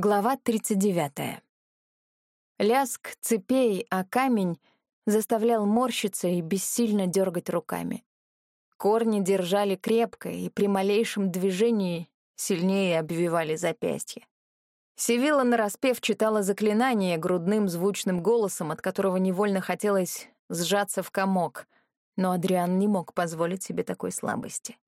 Глава 39. Ляск цепей о камень заставлял морщиться и бессильно дергать руками. Корни держали крепко и при малейшем движении сильнее обвивали запястья. Севилла нараспев читала заклинание грудным звучным голосом, от которого невольно хотелось сжаться в комок, но Адриан не мог позволить себе такой слабости.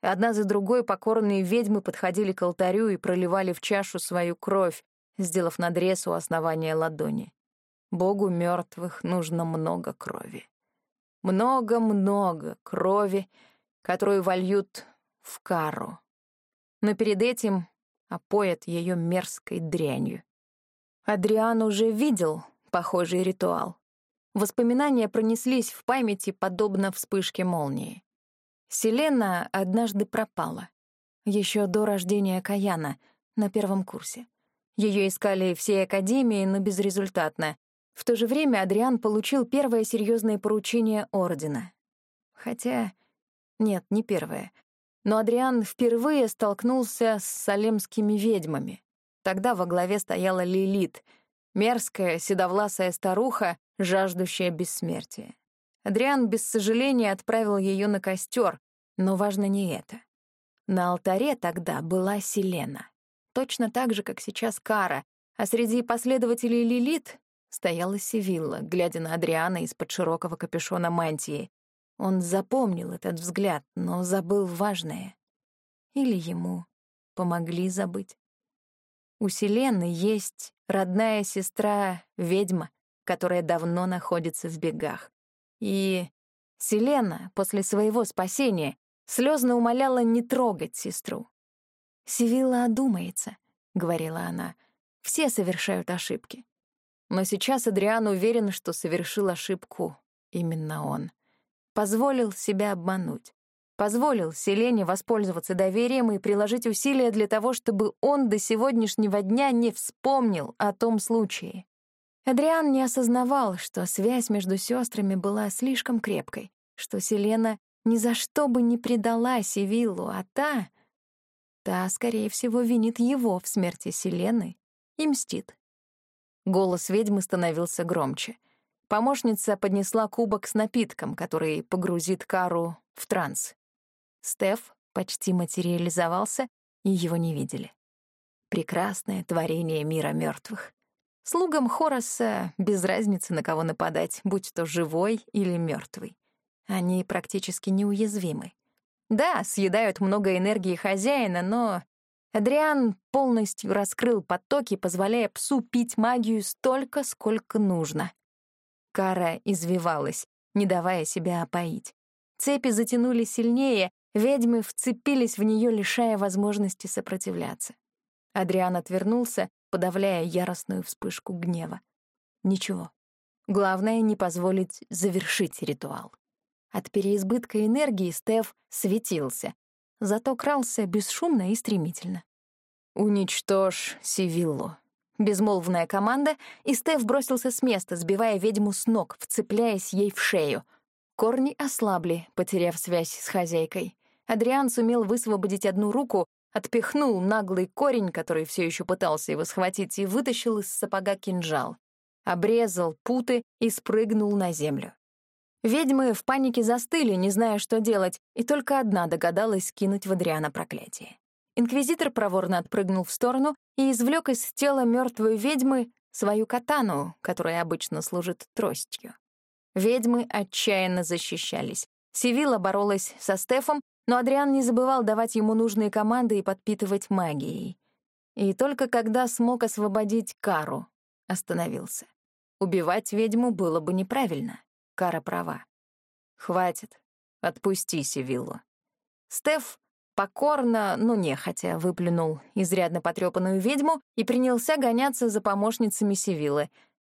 Одна за другой покорные ведьмы подходили к алтарю и проливали в чашу свою кровь, сделав надрез у основания ладони. Богу мертвых нужно много крови. Много-много крови, которую вольют в кару. Но перед этим опоят ее мерзкой дрянью. Адриан уже видел похожий ритуал. Воспоминания пронеслись в памяти, подобно вспышке молнии. Селена однажды пропала. Еще до рождения Каяна, на первом курсе. Ее искали всей Академии, но безрезультатно. В то же время Адриан получил первое серьезное поручение Ордена. Хотя... Нет, не первое. Но Адриан впервые столкнулся с салемскими ведьмами. Тогда во главе стояла Лилит, мерзкая, седовласая старуха, жаждущая бессмертия. Адриан без сожаления отправил ее на костер, но важно не это. На алтаре тогда была Селена, точно так же, как сейчас Кара, а среди последователей Лилит стояла Севилла, глядя на Адриана из-под широкого капюшона мантии. Он запомнил этот взгляд, но забыл важное. Или ему помогли забыть. У Селены есть родная сестра ведьма, которая давно находится в бегах. И Селена после своего спасения слезно умоляла не трогать сестру. «Сивилла одумается», — говорила она. «Все совершают ошибки». Но сейчас Адриан уверен, что совершил ошибку именно он. Позволил себя обмануть. Позволил Селене воспользоваться доверием и приложить усилия для того, чтобы он до сегодняшнего дня не вспомнил о том случае. Адриан не осознавал, что связь между сестрами была слишком крепкой, что Селена ни за что бы не предала Севиллу, а та... Та, скорее всего, винит его в смерти Селены и мстит. Голос ведьмы становился громче. Помощница поднесла кубок с напитком, который погрузит Кару в транс. Стеф почти материализовался, и его не видели. Прекрасное творение мира мертвых. Слугам Хороса без разницы, на кого нападать, будь то живой или мертвый. Они практически неуязвимы. Да, съедают много энергии хозяина, но Адриан полностью раскрыл потоки, позволяя псу пить магию столько, сколько нужно. Кара извивалась, не давая себя опоить. Цепи затянули сильнее, ведьмы вцепились в нее, лишая возможности сопротивляться. Адриан отвернулся, подавляя яростную вспышку гнева. Ничего. Главное — не позволить завершить ритуал. От переизбытка энергии Стеф светился, зато крался бесшумно и стремительно. «Уничтожь Сивиллу». Безмолвная команда, и Стеф бросился с места, сбивая ведьму с ног, вцепляясь ей в шею. Корни ослабли, потеряв связь с хозяйкой. Адриан сумел высвободить одну руку, отпихнул наглый корень, который все еще пытался его схватить, и вытащил из сапога кинжал. Обрезал путы и спрыгнул на землю. Ведьмы в панике застыли, не зная, что делать, и только одна догадалась кинуть в Адриана проклятие. Инквизитор проворно отпрыгнул в сторону и извлек из тела мертвой ведьмы свою катану, которая обычно служит тростью. Ведьмы отчаянно защищались. Сивила боролась со Стефом, но Адриан не забывал давать ему нужные команды и подпитывать магией. И только когда смог освободить Кару, остановился. Убивать ведьму было бы неправильно. Кара права. «Хватит. Отпусти Севиллу». Стеф покорно, но нехотя, выплюнул изрядно потрепанную ведьму и принялся гоняться за помощницами Севиллы.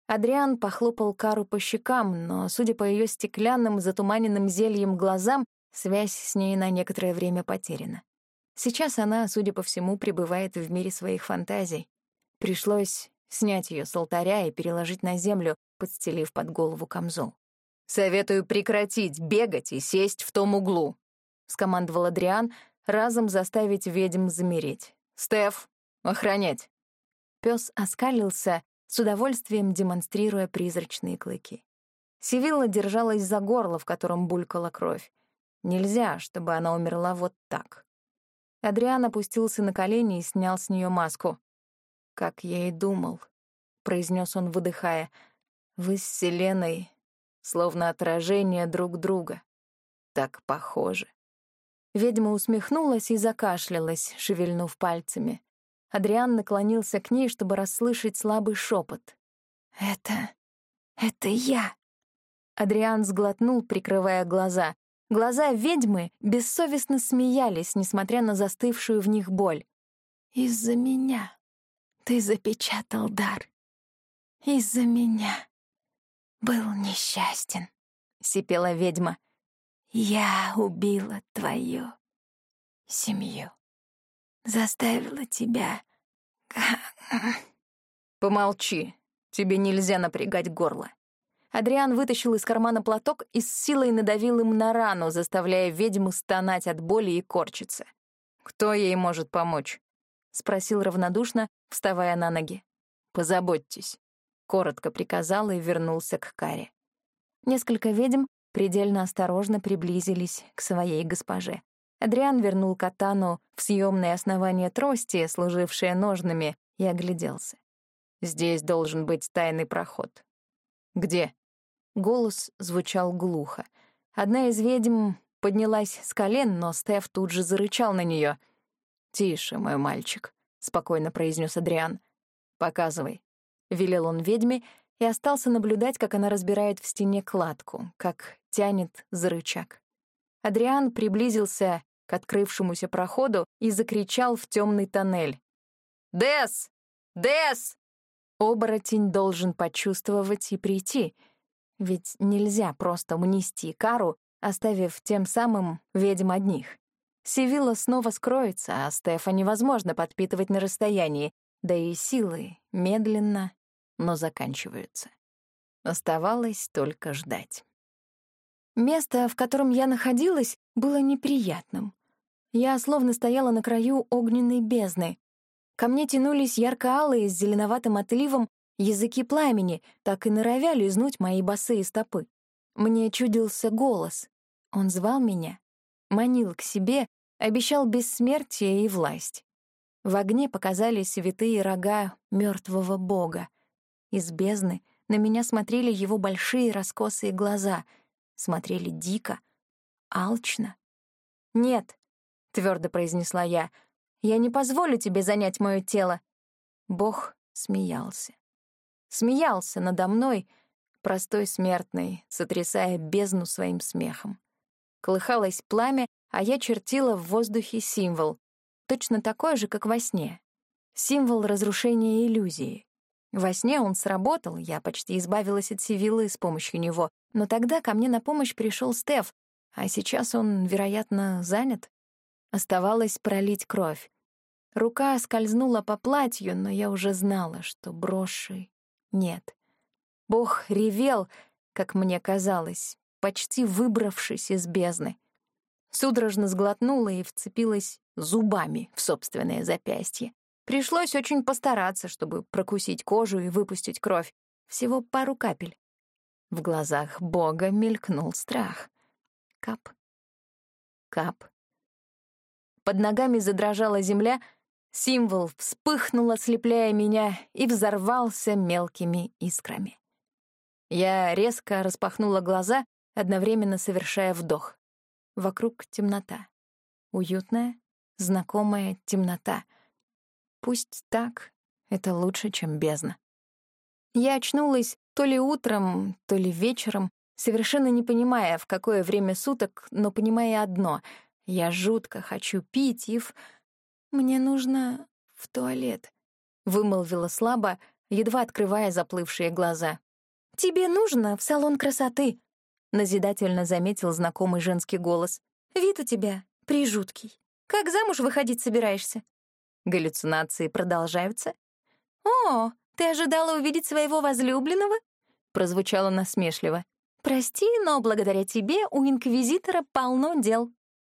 Адриан похлопал Кару по щекам, но, судя по ее стеклянным, затуманенным зельем глазам, Связь с ней на некоторое время потеряна. Сейчас она, судя по всему, пребывает в мире своих фантазий. Пришлось снять ее с алтаря и переложить на землю, подстелив под голову камзол. «Советую прекратить бегать и сесть в том углу», — скомандовал Адриан, разом заставить ведьм замереть. «Стеф, охранять!» Пес оскалился, с удовольствием демонстрируя призрачные клыки. Сивилла держалась за горло, в котором булькала кровь. Нельзя, чтобы она умерла вот так. Адриан опустился на колени и снял с нее маску. «Как я и думал», — произнес он, выдыхая, — «вы с Селеной словно отражение друг друга. Так похожи». Ведьма усмехнулась и закашлялась, шевельнув пальцами. Адриан наклонился к ней, чтобы расслышать слабый шепот. «Это... это я!» Адриан сглотнул, прикрывая глаза. Глаза ведьмы бессовестно смеялись, несмотря на застывшую в них боль. «Из-за меня ты запечатал дар. Из-за меня был несчастен», — сипела ведьма. «Я убила твою семью» заставила тебя... Помолчи, тебе нельзя напрягать горло. Адриан вытащил из кармана платок и с силой надавил им на рану, заставляя ведьму стонать от боли и корчиться. «Кто ей может помочь?» — спросил равнодушно, вставая на ноги. «Позаботьтесь», — коротко приказал и вернулся к каре. Несколько ведьм предельно осторожно приблизились к своей госпоже. Адриан вернул катану в съемное основание трости, служившее ножными, и огляделся. «Здесь должен быть тайный проход». «Где?» Голос звучал глухо. Одна из ведьм поднялась с колен, но Стеф тут же зарычал на нее. «Тише, мой мальчик», — спокойно произнес Адриан. «Показывай», — велел он ведьме и остался наблюдать, как она разбирает в стене кладку, как тянет за рычаг. Адриан приблизился к открывшемуся проходу и закричал в темный тоннель. «Дес! Дес!» Оборотень должен почувствовать и прийти, ведь нельзя просто унести кару, оставив тем самым ведьм одних. Сивилла снова скроется, а Стефа невозможно подпитывать на расстоянии, да и силы медленно, но заканчиваются. Оставалось только ждать. Место, в котором я находилась, было неприятным. Я словно стояла на краю огненной бездны. Ко мне тянулись ярко-алые с зеленоватым отливом языки пламени, так и норовя лизнуть мои босые стопы. Мне чудился голос. Он звал меня, манил к себе, обещал бессмертие и власть. В огне показались святые рога мертвого бога. Из бездны на меня смотрели его большие раскосые глаза, смотрели дико, алчно. «Нет», — твердо произнесла я. «Я не позволю тебе занять мое тело». Бог смеялся. Смеялся надо мной, простой смертной, сотрясая бездну своим смехом. Колыхалось пламя, а я чертила в воздухе символ, точно такой же, как во сне. Символ разрушения иллюзии. Во сне он сработал, я почти избавилась от Сивиллы с помощью него, но тогда ко мне на помощь пришел Стеф, а сейчас он, вероятно, занят. Оставалось пролить кровь. Рука скользнула по платью, но я уже знала, что броши нет. Бог ревел, как мне казалось, почти выбравшись из бездны. Судорожно сглотнула и вцепилась зубами в собственное запястье. Пришлось очень постараться, чтобы прокусить кожу и выпустить кровь. Всего пару капель. В глазах Бога мелькнул страх. Кап. Кап. Под ногами задрожала земля, символ вспыхнул, ослепляя меня, и взорвался мелкими искрами. Я резко распахнула глаза, одновременно совершая вдох. Вокруг темнота. Уютная, знакомая темнота. Пусть так, это лучше, чем бездна. Я очнулась то ли утром, то ли вечером, совершенно не понимая, в какое время суток, но понимая одно — я жутко хочу пить и в... Мне нужно в туалет, — вымолвила слабо, едва открывая заплывшие глаза. «Тебе нужно в салон красоты», — назидательно заметил знакомый женский голос. «Вид у тебя прижуткий. Как замуж выходить собираешься?» Галлюцинации продолжаются. «О, ты ожидала увидеть своего возлюбленного?» — прозвучало насмешливо. «Прости, но благодаря тебе у Инквизитора полно дел».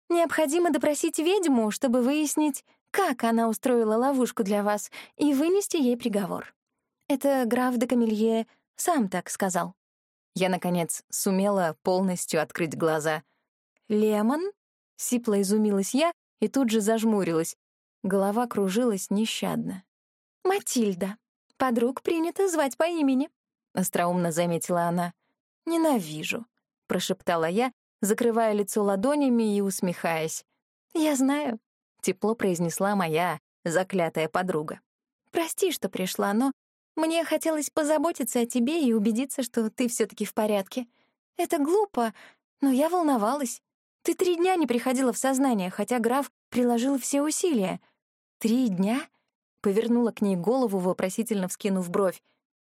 Необходимо допросить ведьму, чтобы выяснить, как она устроила ловушку для вас, и вынести ей приговор. Это граф де Камелье сам так сказал. Я, наконец, сумела полностью открыть глаза. «Лемон?» — сипло изумилась я и тут же зажмурилась. Голова кружилась нещадно. «Матильда. Подруг принято звать по имени», — остроумно заметила она. «Ненавижу», — прошептала я, закрывая лицо ладонями и усмехаясь. «Я знаю», — тепло произнесла моя заклятая подруга. «Прости, что пришла, но мне хотелось позаботиться о тебе и убедиться, что ты все таки в порядке. Это глупо, но я волновалась. Ты три дня не приходила в сознание, хотя граф приложил все усилия. Три дня? Повернула к ней голову, вопросительно вскинув бровь.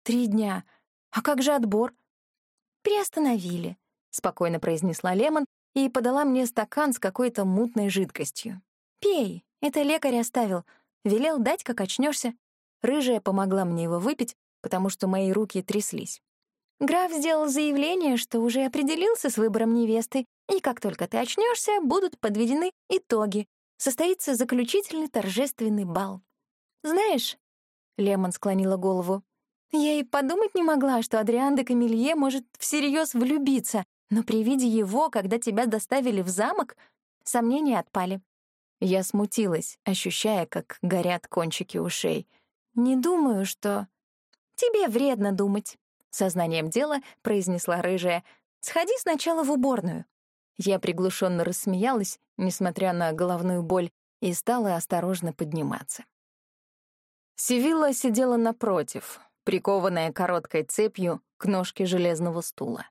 Три дня. А как же отбор? Приостановили, спокойно произнесла Лемон и подала мне стакан с какой-то мутной жидкостью. Пей, это лекарь оставил. Велел дать, как очнешься. Рыжая помогла мне его выпить, потому что мои руки тряслись. Граф сделал заявление, что уже определился с выбором невесты, и как только ты очнешься, будут подведены итоги. Состоится заключительный торжественный бал. Знаешь, Лемон склонила голову. Я и подумать не могла, что Адриан де Камилье может всерьез влюбиться, но при виде его, когда тебя доставили в замок, сомнения отпали. Я смутилась, ощущая, как горят кончики ушей — «Не думаю, что...» «Тебе вредно думать», — сознанием дела произнесла рыжая. «Сходи сначала в уборную». Я приглушенно рассмеялась, несмотря на головную боль, и стала осторожно подниматься. Сивилла сидела напротив, прикованная короткой цепью к ножке железного стула.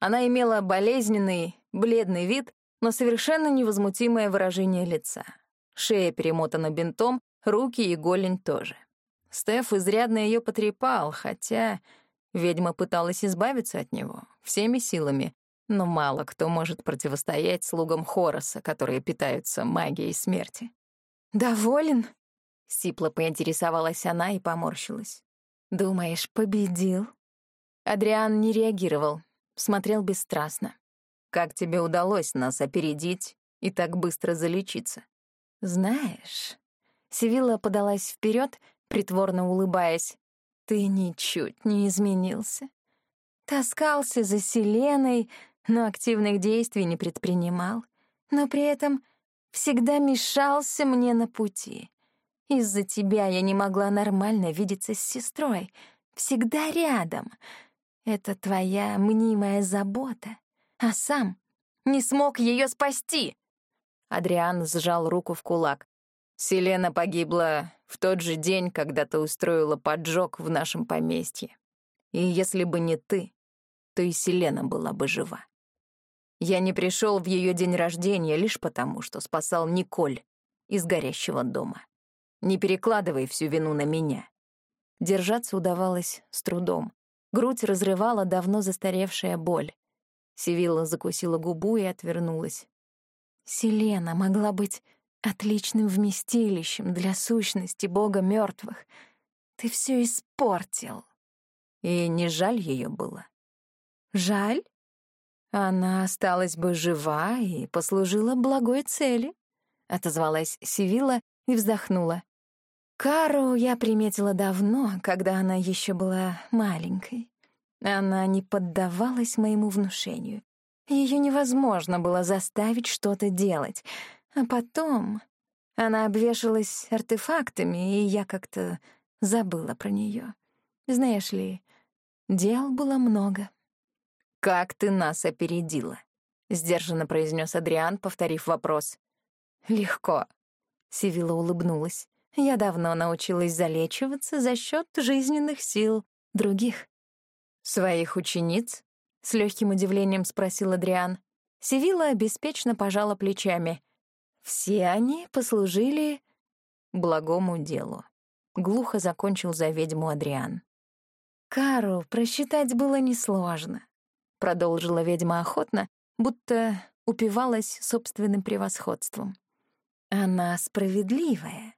Она имела болезненный, бледный вид, но совершенно невозмутимое выражение лица. Шея перемотана бинтом, руки и голень тоже. Стеф изрядно ее потрепал, хотя ведьма пыталась избавиться от него всеми силами, но мало кто может противостоять слугам Хороса, которые питаются магией смерти. «Доволен?» — сипло поинтересовалась она и поморщилась. «Думаешь, победил?» Адриан не реагировал, смотрел бесстрастно. «Как тебе удалось нас опередить и так быстро залечиться?» «Знаешь...» Сивилла подалась вперед притворно улыбаясь. «Ты ничуть не изменился. Таскался за Селеной, но активных действий не предпринимал, но при этом всегда мешался мне на пути. Из-за тебя я не могла нормально видеться с сестрой, всегда рядом. Это твоя мнимая забота, а сам не смог ее спасти». Адриан сжал руку в кулак. Селена погибла в тот же день, когда ты устроила поджог в нашем поместье. И если бы не ты, то и Селена была бы жива. Я не пришел в ее день рождения лишь потому, что спасал Николь из горящего дома. Не перекладывай всю вину на меня. Держаться удавалось с трудом. Грудь разрывала давно застаревшая боль. Сивилла закусила губу и отвернулась. «Селена могла быть отличным вместилищем для сущности бога мертвых. Ты все испортил. И не жаль ее было. Жаль? Она осталась бы жива и послужила благой цели, отозвалась Сивила и вздохнула. Кару я приметила давно, когда она еще была маленькой. Она не поддавалась моему внушению. Ее невозможно было заставить что-то делать — а потом она обвешалась артефактами, и я как-то забыла про нее. Знаешь ли, дел было много. «Как ты нас опередила?» — сдержанно произнес Адриан, повторив вопрос. «Легко», — Сивила улыбнулась. «Я давно научилась залечиваться за счет жизненных сил других». «Своих учениц?» — с легким удивлением спросил Адриан. Сивила беспечно пожала плечами — все они послужили благому делу. Глухо закончил за ведьму Адриан. «Кару просчитать было несложно», — продолжила ведьма охотно, будто упивалась собственным превосходством. «Она справедливая.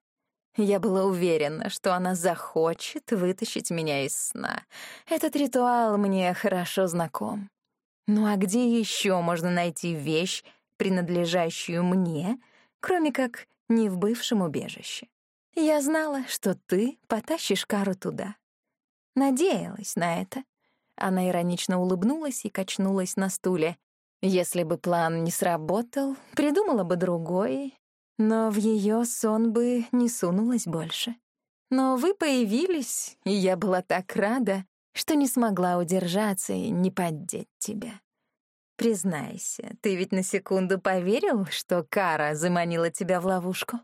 Я была уверена, что она захочет вытащить меня из сна. Этот ритуал мне хорошо знаком. Ну а где еще можно найти вещь, принадлежащую мне, кроме как не в бывшем убежище. Я знала, что ты потащишь Кару туда. Надеялась на это. Она иронично улыбнулась и качнулась на стуле. Если бы план не сработал, придумала бы другой, но в ее сон бы не сунулась больше. Но вы появились, и я была так рада, что не смогла удержаться и не поддеть тебя. Признайся, ты ведь на секунду поверил, что Кара заманила тебя в ловушку?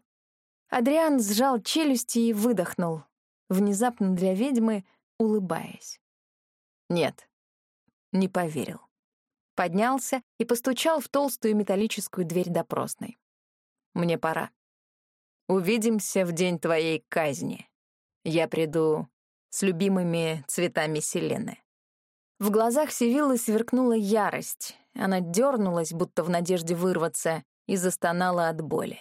Адриан сжал челюсти и выдохнул, внезапно для ведьмы улыбаясь. Нет, не поверил. Поднялся и постучал в толстую металлическую дверь допросной. Мне пора. Увидимся в день твоей казни. Я приду с любимыми цветами Селены. В глазах Севиллы сверкнула ярость. Она дернулась, будто в надежде вырваться, и застонала от боли.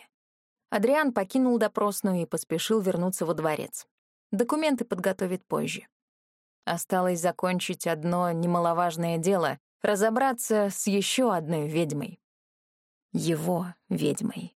Адриан покинул допросную и поспешил вернуться во дворец. Документы подготовит позже. Осталось закончить одно немаловажное дело — разобраться с еще одной ведьмой. Его ведьмой.